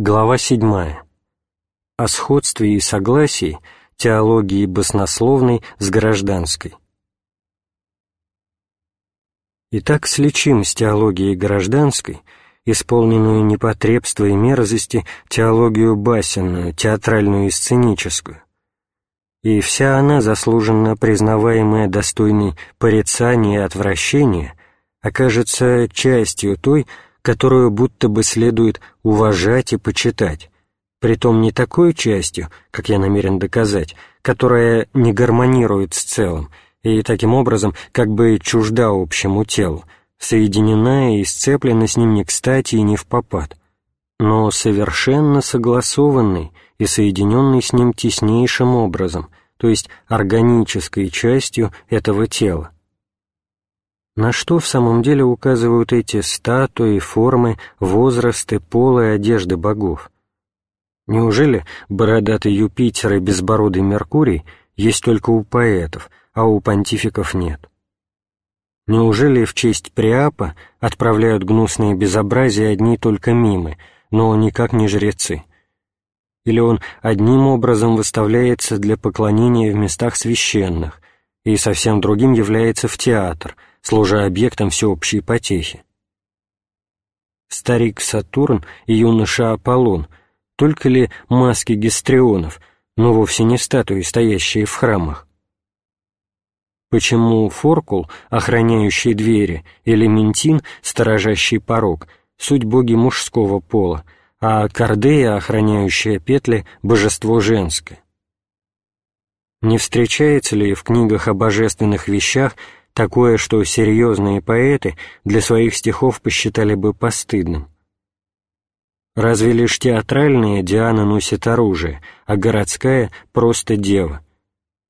Глава 7. О сходстве и согласии теологии баснословной с гражданской. Итак, сличим с теологией гражданской, исполненную непотребства и мерзости, теологию басенную, театральную и сценическую. И вся она, заслуженно признаваемая достойной порицания и отвращения, окажется частью той, которую будто бы следует уважать и почитать, притом не такой частью, как я намерен доказать, которая не гармонирует с целым и таким образом как бы чужда общему телу, соединена и сцеплена с ним не кстати и не в попад, но совершенно согласованный и соединенный с ним теснейшим образом, то есть органической частью этого тела. На что в самом деле указывают эти статуи, формы, возрасты, полы одежды богов? Неужели бородатый Юпитер и безбородый Меркурий есть только у поэтов, а у понтификов нет? Неужели в честь Приапа отправляют гнусные безобразия одни только мимы, но никак не жрецы? Или он одним образом выставляется для поклонения в местах священных и совсем другим является в театр – служа объектом всеобщей потехи. Старик Сатурн и юноша Аполлон — только ли маски гестрионов, но вовсе не статуи, стоящие в храмах? Почему Форкул, охраняющий двери, или Ментин, сторожащий порог, суть боги мужского пола, а Кордея, охраняющая петли, божество женское? Не встречается ли в книгах о божественных вещах такое, что серьезные поэты для своих стихов посчитали бы постыдным. Разве лишь театральная Диана носит оружие, а городская — просто дева?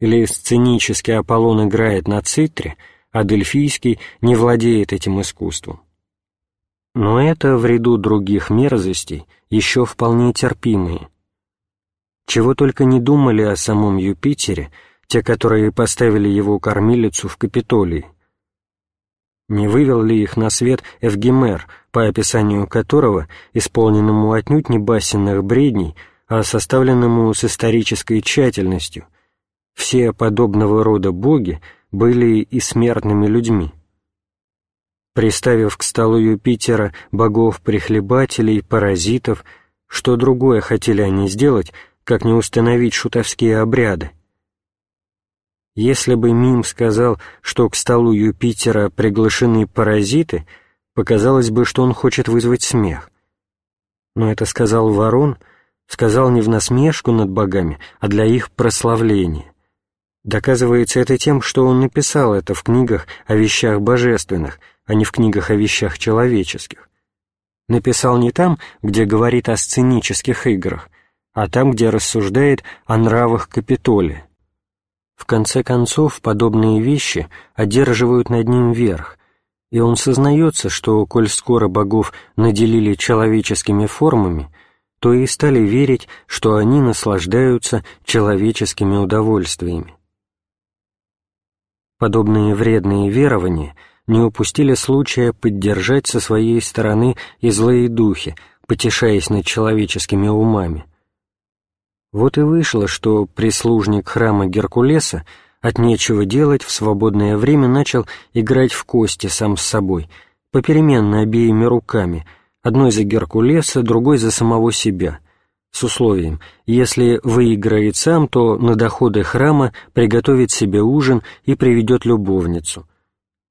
Или сценический Аполлон играет на цитре, а дельфийский не владеет этим искусством? Но это в ряду других мерзостей еще вполне терпимые. Чего только не думали о самом Юпитере — те, которые поставили его кормилицу в Капитолии. Не вывел ли их на свет Эвгемер, по описанию которого, исполненному отнюдь не басенных бредней, а составленному с исторической тщательностью, все подобного рода боги были и смертными людьми. Приставив к столу Юпитера богов-прихлебателей, паразитов, что другое хотели они сделать, как не установить шутовские обряды, если бы Мим сказал, что к столу Юпитера приглашены паразиты, показалось бы, что он хочет вызвать смех. Но это сказал Ворон, сказал не в насмешку над богами, а для их прославления. Доказывается это тем, что он написал это в книгах о вещах божественных, а не в книгах о вещах человеческих. Написал не там, где говорит о сценических играх, а там, где рассуждает о нравах Капитолия. В конце концов, подобные вещи одерживают над ним верх, и он сознается, что, коль скоро богов наделили человеческими формами, то и стали верить, что они наслаждаются человеческими удовольствиями. Подобные вредные верования не упустили случая поддержать со своей стороны и злые духи, потешаясь над человеческими умами – вот и вышло, что прислужник храма Геркулеса от нечего делать в свободное время начал играть в кости сам с собой, попеременно обеими руками, одной за Геркулеса, другой за самого себя, с условием, если выиграет сам, то на доходы храма приготовит себе ужин и приведет любовницу.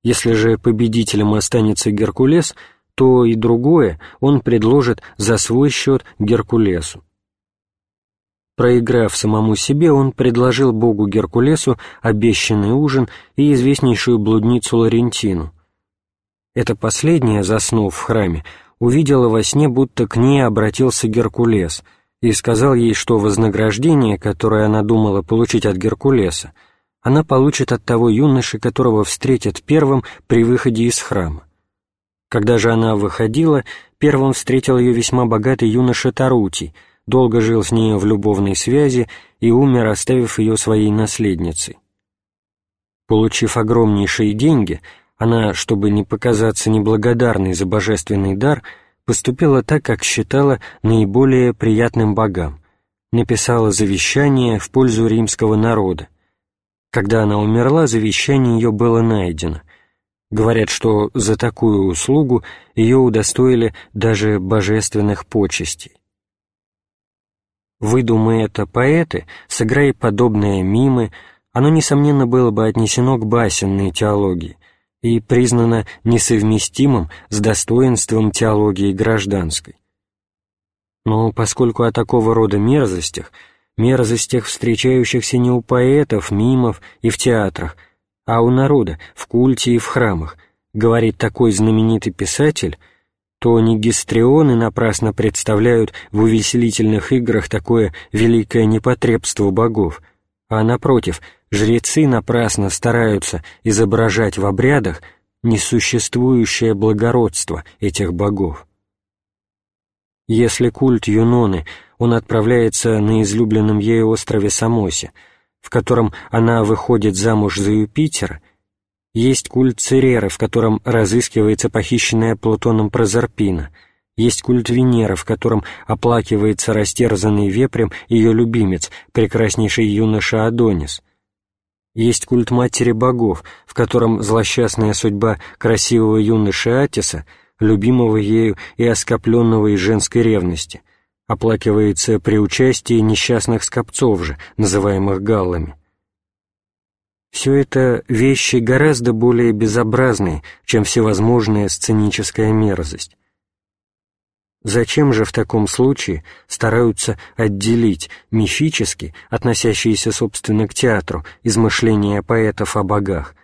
Если же победителем останется Геркулес, то и другое он предложит за свой счет Геркулесу. Проиграв самому себе, он предложил богу Геркулесу обещанный ужин и известнейшую блудницу Ларентину. Это последняя, заснув в храме, увидела во сне, будто к ней обратился Геркулес и сказал ей, что вознаграждение, которое она думала получить от Геркулеса, она получит от того юноши, которого встретит первым при выходе из храма. Когда же она выходила, первым встретил ее весьма богатый юноша Тарутий, долго жил с нею в любовной связи и умер, оставив ее своей наследницей. Получив огромнейшие деньги, она, чтобы не показаться неблагодарной за божественный дар, поступила так, как считала наиболее приятным богам, написала завещание в пользу римского народа. Когда она умерла, завещание ее было найдено. Говорят, что за такую услугу ее удостоили даже божественных почестей. Выдумай это поэты, сыграй подобные мимы, оно, несомненно, было бы отнесено к басенной теологии и признано несовместимым с достоинством теологии гражданской. Но поскольку о такого рода мерзостях, мерзостях, встречающихся не у поэтов, мимов и в театрах, а у народа, в культе и в храмах, говорит такой знаменитый писатель, то нигистрионы напрасно представляют в увеселительных играх такое великое непотребство богов, а, напротив, жрецы напрасно стараются изображать в обрядах несуществующее благородство этих богов. Если культ Юноны, он отправляется на излюбленном ею острове Самосе, в котором она выходит замуж за Юпитера, есть культ Цереры, в котором разыскивается похищенная Плутоном Прозерпина, есть культ Венеры, в котором оплакивается растерзанный вепрем ее любимец, прекраснейший юноша Адонис. Есть культ Матери Богов, в котором злосчастная судьба красивого юноши Атиса — любимого ею и оскопленного из женской ревности, оплакивается при участии несчастных скопцов же, называемых галлами. Все это вещи гораздо более безобразные, чем всевозможная сценическая мерзость. Зачем же в таком случае стараются отделить мифически, относящиеся, собственно, к театру, измышления поэтов о богах,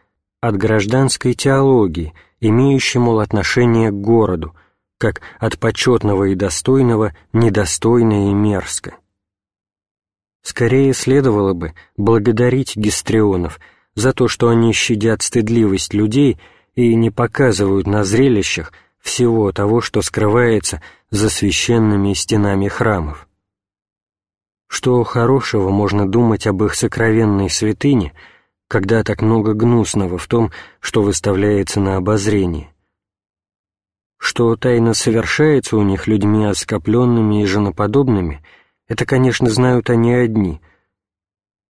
от гражданской теологии, имеющей, мол, отношение к городу, как от почетного и достойного недостойно и мерзко. Скорее следовало бы благодарить гистрионов за то, что они щадят стыдливость людей и не показывают на зрелищах всего того, что скрывается за священными стенами храмов. Что хорошего можно думать об их сокровенной святыне – когда так много гнусного в том, что выставляется на обозрение. Что тайно совершается у них людьми оскопленными и женоподобными, это, конечно, знают они одни.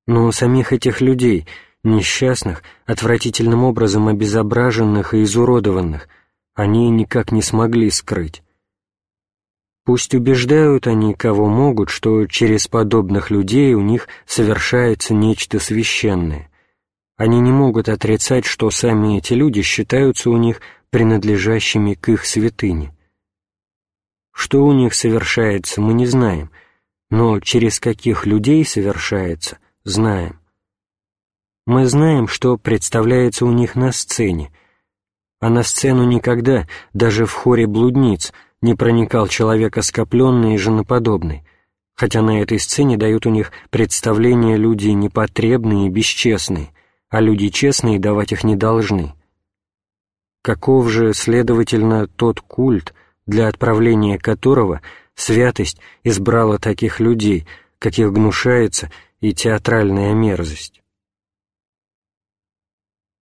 Но самих этих людей, несчастных, отвратительным образом обезображенных и изуродованных, они никак не смогли скрыть. Пусть убеждают они, кого могут, что через подобных людей у них совершается нечто священное. Они не могут отрицать, что сами эти люди считаются у них принадлежащими к их святыне. Что у них совершается, мы не знаем, но через каких людей совершается, знаем. Мы знаем, что представляется у них на сцене, а на сцену никогда, даже в хоре блудниц, не проникал человек оскопленный и женоподобный, хотя на этой сцене дают у них представления люди непотребные и бесчестные, а люди честные давать их не должны. Каков же, следовательно, тот культ, для отправления которого святость избрала таких людей, каких гнушается и театральная мерзость?